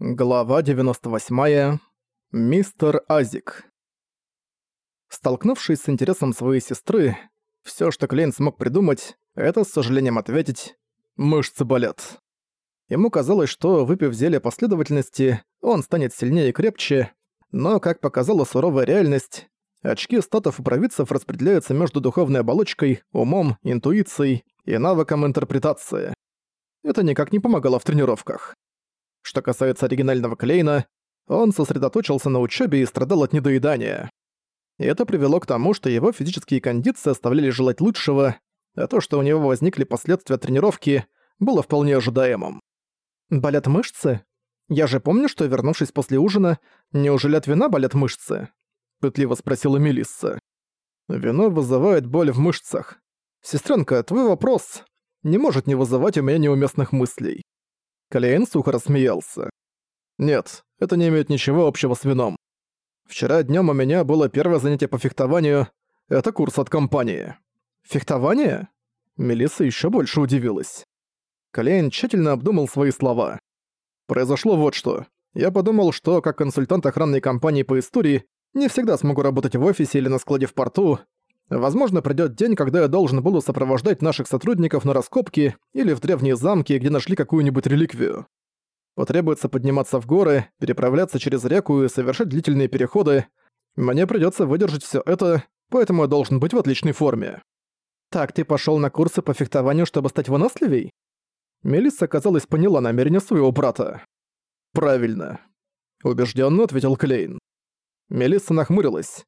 Глава 98. Мистер Азик. Столкнувшись с интересом своей сестры, всё, что Клейн смог придумать, это с сожалением ответить «мышцы болят». Ему казалось, что, выпив зелье последовательности, он станет сильнее и крепче, но, как показала суровая реальность, очки статов и провидцев распределяются между духовной оболочкой, умом, интуицией и навыком интерпретации. Это никак не помогало в тренировках. Что касается оригинального Клейна, он сосредоточился на учебе и страдал от недоедания. И это привело к тому, что его физические кондиции оставляли желать лучшего, а то, что у него возникли последствия тренировки, было вполне ожидаемым. «Болят мышцы? Я же помню, что, вернувшись после ужина, неужели от вина болят мышцы?» — пытливо спросила Мелисса. «Вино вызывает боль в мышцах. Сестренка, твой вопрос не может не вызывать у меня неуместных мыслей. Калейн сухо рассмеялся. «Нет, это не имеет ничего общего с вином. Вчера днем у меня было первое занятие по фехтованию. Это курс от компании». «Фехтование?» Мелисса еще больше удивилась. Калейн тщательно обдумал свои слова. «Произошло вот что. Я подумал, что как консультант охранной компании по истории не всегда смогу работать в офисе или на складе в порту, Возможно, придёт день, когда я должен буду сопровождать наших сотрудников на раскопки или в древние замки, где нашли какую-нибудь реликвию. Потребуется подниматься в горы, переправляться через реку и совершать длительные переходы. Мне придётся выдержать всё это, поэтому я должен быть в отличной форме. Так, ты пошёл на курсы по фехтованию, чтобы стать выносливей? Мелисса, казалось, поняла намерение своего брата. «Правильно», — убеждённо ответил Клейн. Мелисса нахмурилась.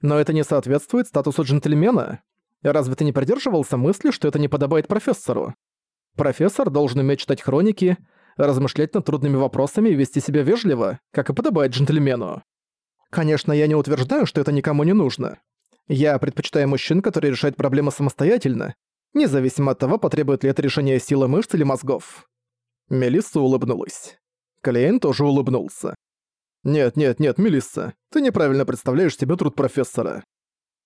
Но это не соответствует статусу джентльмена. Разве ты не придерживался мысли, что это не подобает профессору? Профессор должен уметь читать хроники, размышлять над трудными вопросами и вести себя вежливо, как и подобает джентльмену. Конечно, я не утверждаю, что это никому не нужно. Я предпочитаю мужчин, которые решают проблемы самостоятельно, независимо от того, потребует ли это решение силы мышц или мозгов. Мелисса улыбнулась. Клейн тоже улыбнулся. «Нет, нет, нет, Мелисса, ты неправильно представляешь себе труд профессора.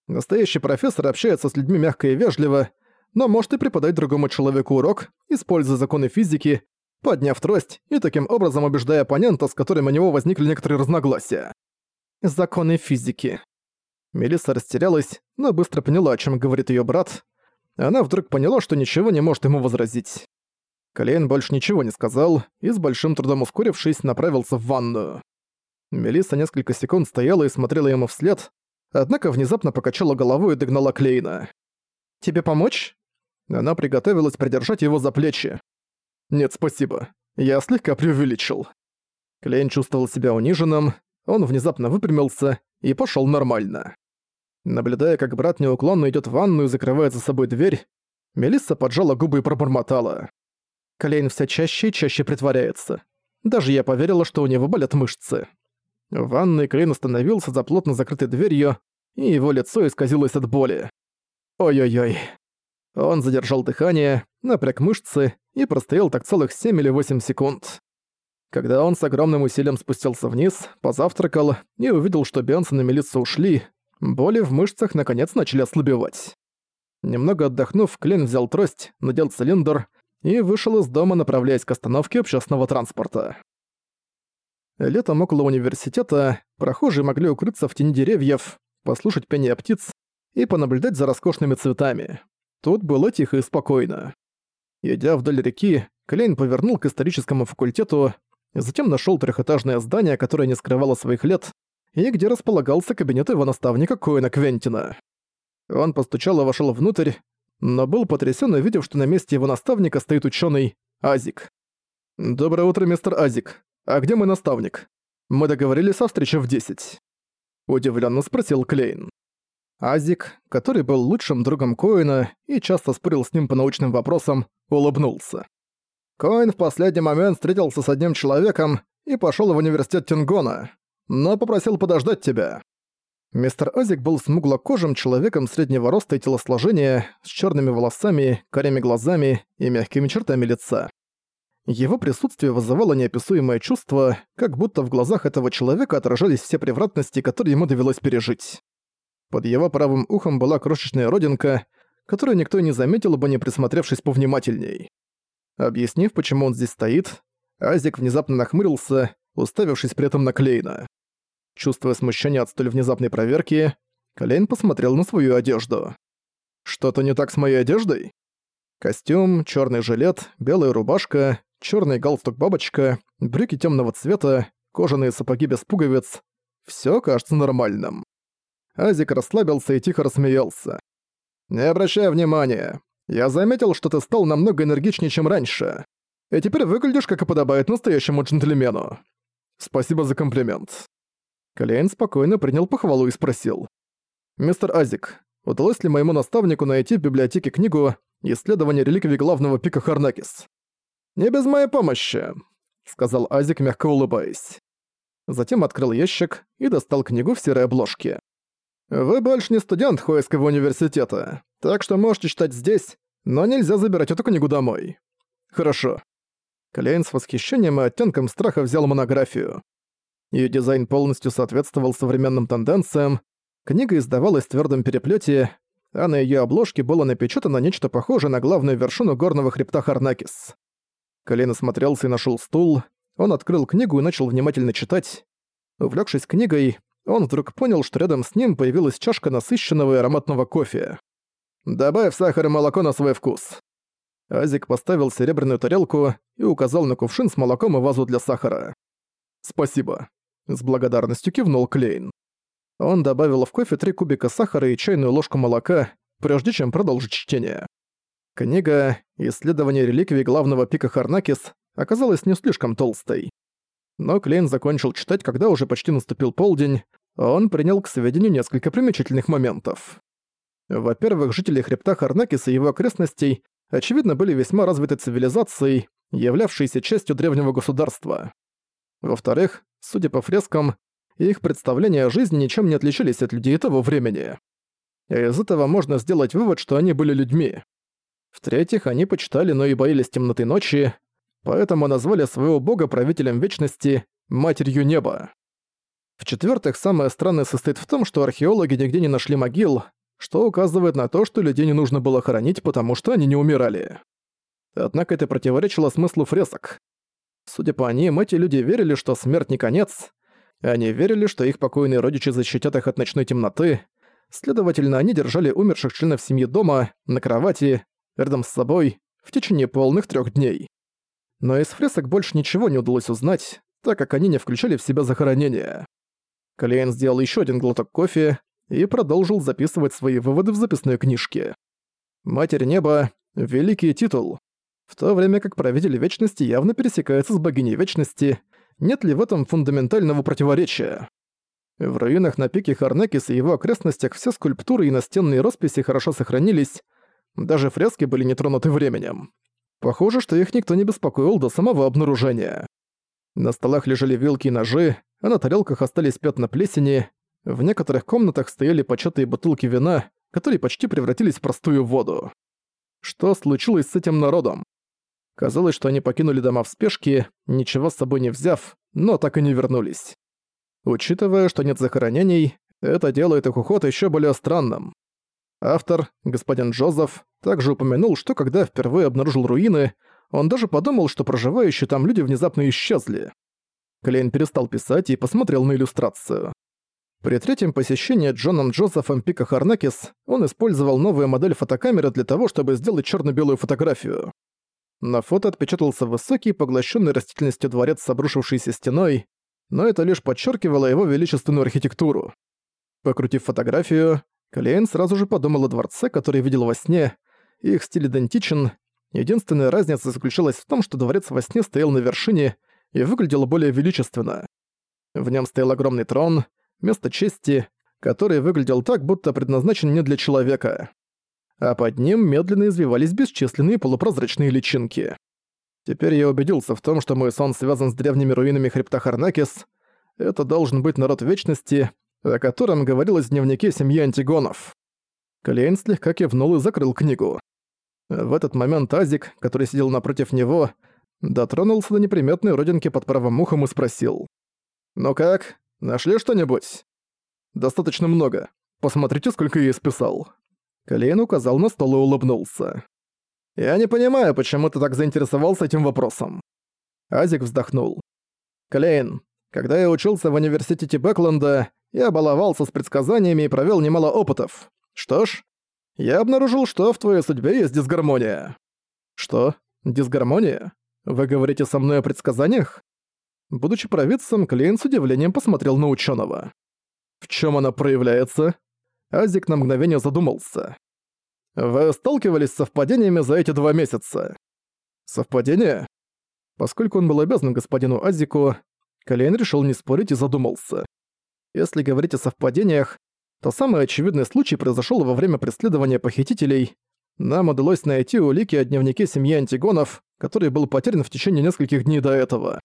Настоящий профессор общается с людьми мягко и вежливо, но может и преподать другому человеку урок, используя законы физики, подняв трость и таким образом убеждая оппонента, с которым у него возникли некоторые разногласия. Законы физики. Мелисса растерялась, но быстро поняла, о чем говорит ее брат. Она вдруг поняла, что ничего не может ему возразить. Колейн больше ничего не сказал и с большим трудом ускорившись, направился в ванную. Мелисса несколько секунд стояла и смотрела ему вслед, однако внезапно покачала головой и догнала Клейна. «Тебе помочь?» Она приготовилась придержать его за плечи. «Нет, спасибо. Я слегка преувеличил». Клейн чувствовал себя униженным, он внезапно выпрямился и пошёл нормально. Наблюдая, как брат неуклонно идёт в ванную и закрывает за собой дверь, Мелисса поджала губы и пробормотала. Клейн все чаще и чаще притворяется. Даже я поверила, что у него болят мышцы. В ванной Клейн остановился за плотно закрытой дверью, и его лицо исказилось от боли. Ой-ой-ой. Он задержал дыхание, напряг мышцы и простоял так целых 7 или 8 секунд. Когда он с огромным усилием спустился вниз, позавтракал и увидел, что Бенсон и Мелисса ушли, боли в мышцах наконец начали ослабевать. Немного отдохнув, Клейн взял трость, надел цилиндр и вышел из дома, направляясь к остановке общественного транспорта. Летом около университета прохожие могли укрыться в тени деревьев, послушать пение птиц и понаблюдать за роскошными цветами. Тут было тихо и спокойно. Идя вдоль реки, Клейн повернул к историческому факультету, затем нашёл трехэтажное здание, которое не скрывало своих лет, и где располагался кабинет его наставника Коэна Квентина. Он постучал и вошёл внутрь, но был потрясён, увидев, что на месте его наставника стоит учёный Азик. «Доброе утро, мистер Азик. «А где мой наставник? Мы договорились о встрече в 10». Удивленно спросил Клейн. Азик, который был лучшим другом Коина и часто спорил с ним по научным вопросам, улыбнулся. Коин в последний момент встретился с одним человеком и пошел в университет Тингона, но попросил подождать тебя. Мистер Азик был смуглокожим человеком среднего роста и телосложения, с черными волосами, карими глазами и мягкими чертами лица. Его присутствие вызывало неописуемое чувство, как будто в глазах этого человека отражались все превратности, которые ему довелось пережить. Под его правым ухом была крошечная родинка, которую никто не заметил бы, не присмотревшись повнимательней. Объяснив, почему он здесь стоит, Азик внезапно нахмурился уставившись при этом на Клейна. Чувствуя смущение от столь внезапной проверки, Клейн посмотрел на свою одежду. «Что-то не так с моей одеждой?» Костюм, черный жилет, белая рубашка, черный галстук-бабочка, брюки темного цвета, кожаные сапоги без пуговиц. Все кажется нормальным. Азик расслабился и тихо рассмеялся. «Не обращай внимания. Я заметил, что ты стал намного энергичнее, чем раньше. И теперь выглядишь, как и подобает настоящему джентльмену. Спасибо за комплимент». Клейн спокойно принял похвалу и спросил. «Мистер Азик, удалось ли моему наставнику найти в библиотеке книгу «Исследование реликвий главного пика Харнакис»?» «Не без моей помощи», — сказал Азик, мягко улыбаясь. Затем открыл ящик и достал книгу в серой обложке. «Вы больше не студент Хойского университета, так что можете читать здесь, но нельзя забирать эту книгу домой». «Хорошо». Клейн с восхищением и оттенком страха взял монографию. Её дизайн полностью соответствовал современным тенденциям, книга издавалась в твёрдом переплёте, а на её обложке было напечатано нечто похожее на главную вершину горного хребта Харнакис. Колен осмотрелся и нашёл стул, он открыл книгу и начал внимательно читать. Увлёкшись книгой, он вдруг понял, что рядом с ним появилась чашка насыщенного и ароматного кофе. «Добавь сахар и молоко на свой вкус». Азик поставил серебряную тарелку и указал на кувшин с молоком и вазу для сахара. «Спасибо», — с благодарностью кивнул Клейн. Он добавил в кофе три кубика сахара и чайную ложку молока, прежде чем продолжить чтение. Книга «Исследование реликвий главного пика Харнакис» оказалась не слишком толстой. Но Клейн закончил читать, когда уже почти наступил полдень, он принял к сведению несколько примечательных моментов. Во-первых, жители хребта Харнакис и его окрестностей очевидно были весьма развитой цивилизацией, являвшейся частью древнего государства. Во-вторых, судя по фрескам, их представления о жизни ничем не отличались от людей того времени. Из этого можно сделать вывод, что они были людьми. В-третьих, они почитали, но и боялись темноты ночи, поэтому назвали своего бога правителем вечности Матерью Неба. В-четвертых, самое странное состоит в том, что археологи нигде не нашли могил, что указывает на то, что людей не нужно было хоронить, потому что они не умирали. Однако это противоречило смыслу фресок. Судя по ним, эти люди верили, что смерть не конец, они верили, что их покойные родичи защитят их от ночной темноты, следовательно, они держали умерших членов семьи дома, на кровати, рядом с собой, в течение полных трех дней. Но из фресок больше ничего не удалось узнать, так как они не включали в себя захоронение. Клейн сделал еще один глоток кофе и продолжил записывать свои выводы в записной книжке. «Матерь Неба — великий титул. В то время как правитель Вечности явно пересекается с богиней Вечности, нет ли в этом фундаментального противоречия? В руинах на пике Харнекис и его окрестностях все скульптуры и настенные росписи хорошо сохранились, даже фрески были не тронуты временем. Похоже, что их никто не беспокоил до самого обнаружения. На столах лежали вилки и ножи, а на тарелках остались пятна плесени, в некоторых комнатах стояли початые бутылки вина, которые почти превратились в простую воду. Что случилось с этим народом? Казалось, что они покинули дома в спешке, ничего с собой не взяв, но так и не вернулись. Учитывая, что нет захоронений, это делает их уход еще более странным. Автор, господин Джозеф, также упомянул, что когда впервые обнаружил руины, он даже подумал, что проживающие там люди внезапно исчезли. Клейн перестал писать и посмотрел на иллюстрацию. При третьем посещении Джоном Джозефом Пика Харнакис он использовал новую модель фотокамеры для того, чтобы сделать черно белую фотографию. На фото отпечатался высокий, поглощенный растительностью дворец с обрушившейся стеной, но это лишь подчеркивало его величественную архитектуру. Покрутив фотографию, Клейн сразу же подумал о дворце, который видел во сне. Их стиль идентичен. Единственная разница заключалась в том, что дворец во сне стоял на вершине и выглядел более величественно. В нем стоял огромный трон, место чести, который выглядел так, будто предназначен не для человека а под ним медленно извивались бесчисленные полупрозрачные личинки. Теперь я убедился в том, что мой сон связан с древними руинами хребта Харнакис. Это должен быть народ Вечности, о котором говорилось в дневнике семьи Антигонов. Клейн слегка кивнул и закрыл книгу. В этот момент Азик, который сидел напротив него, дотронулся до неприметной родинки под правым ухом и спросил. «Ну как, нашли что-нибудь?» «Достаточно много. Посмотрите, сколько я исписал». Клейн указал на стол и улыбнулся. «Я не понимаю, почему ты так заинтересовался этим вопросом». Азик вздохнул. Клейн, когда я учился в университете Бэкленда, я баловался с предсказаниями и провел немало опытов. Что ж, я обнаружил, что в твоей судьбе есть дисгармония. Что? Дисгармония? Вы говорите со мной о предсказаниях? Будучи провидцем, Клейн с удивлением посмотрел на ученого. В чем она проявляется? Азик на мгновение задумался. Вы сталкивались с совпадениями за эти два месяца? Совпадение? Поскольку он был обязан господину Азику, Клейн решил не спорить и задумался. Если говорить о совпадениях, то самый очевидный случай произошел во время преследования похитителей. Нам удалось найти улики о дневнике семьи Антигонов, который был потерян в течение нескольких дней до этого.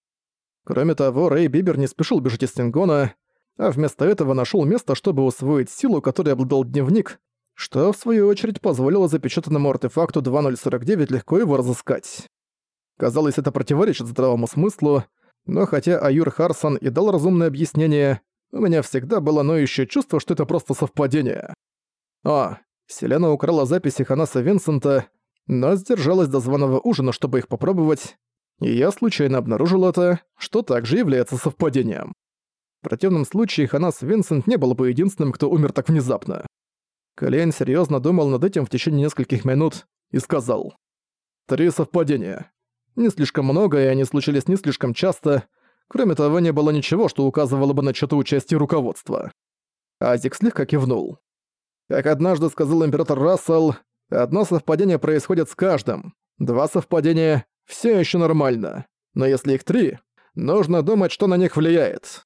Кроме того, Рэй Бибер не спешил бежать из Тингона, а вместо этого нашел место, чтобы усвоить силу, которой обладал дневник, что, в свою очередь, позволило запечатанному артефакту 2049 легко его разыскать. Казалось, это противоречит здравому смыслу, но хотя Аюр Харсон и дал разумное объяснение, у меня всегда было ноющее чувство, что это просто совпадение. А, Селена украла записи Ханаса Винсента, но сдержалась до званого ужина, чтобы их попробовать, и я случайно обнаружил это, что также является совпадением. В противном случае Ханас Винсент не был бы единственным, кто умер так внезапно. Колейн серьезно думал над этим в течение нескольких минут и сказал. «Три совпадения. Не слишком много, и они случились не слишком часто. Кроме того, не было ничего, что указывало бы на чью-то участие руководства». Азик слегка кивнул. Как однажды сказал император Рассел, одно совпадение происходит с каждым. Два совпадения — все еще нормально. Но если их три, нужно думать, что на них влияет.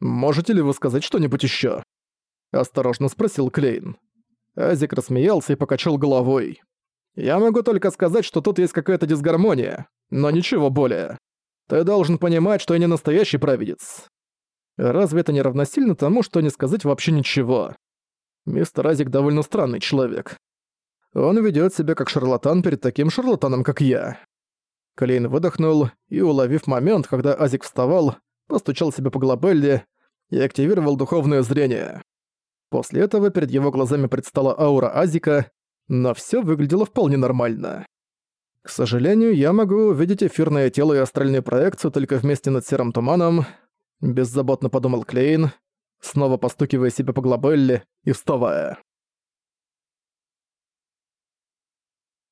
Можете ли вы сказать что-нибудь еще? Осторожно спросил Клейн. Азик рассмеялся и покачал головой. «Я могу только сказать, что тут есть какая-то дисгармония, но ничего более. Ты должен понимать, что я не настоящий провидец. Разве это не равносильно тому, что не сказать вообще ничего? Мистер Азик довольно странный человек. Он ведёт себя как шарлатан перед таким шарлатаном, как я. Клейн выдохнул и, уловив момент, когда Азик вставал, постучал себе по глобелле и активировал духовное зрение. После этого перед его глазами предстала аура Азика, но всё выглядело вполне нормально. К сожалению, я могу увидеть эфирное тело и астральную проекцию только вместе над серым туманом, беззаботно подумал Клейн, снова постукивая себя по глобелле и вставая.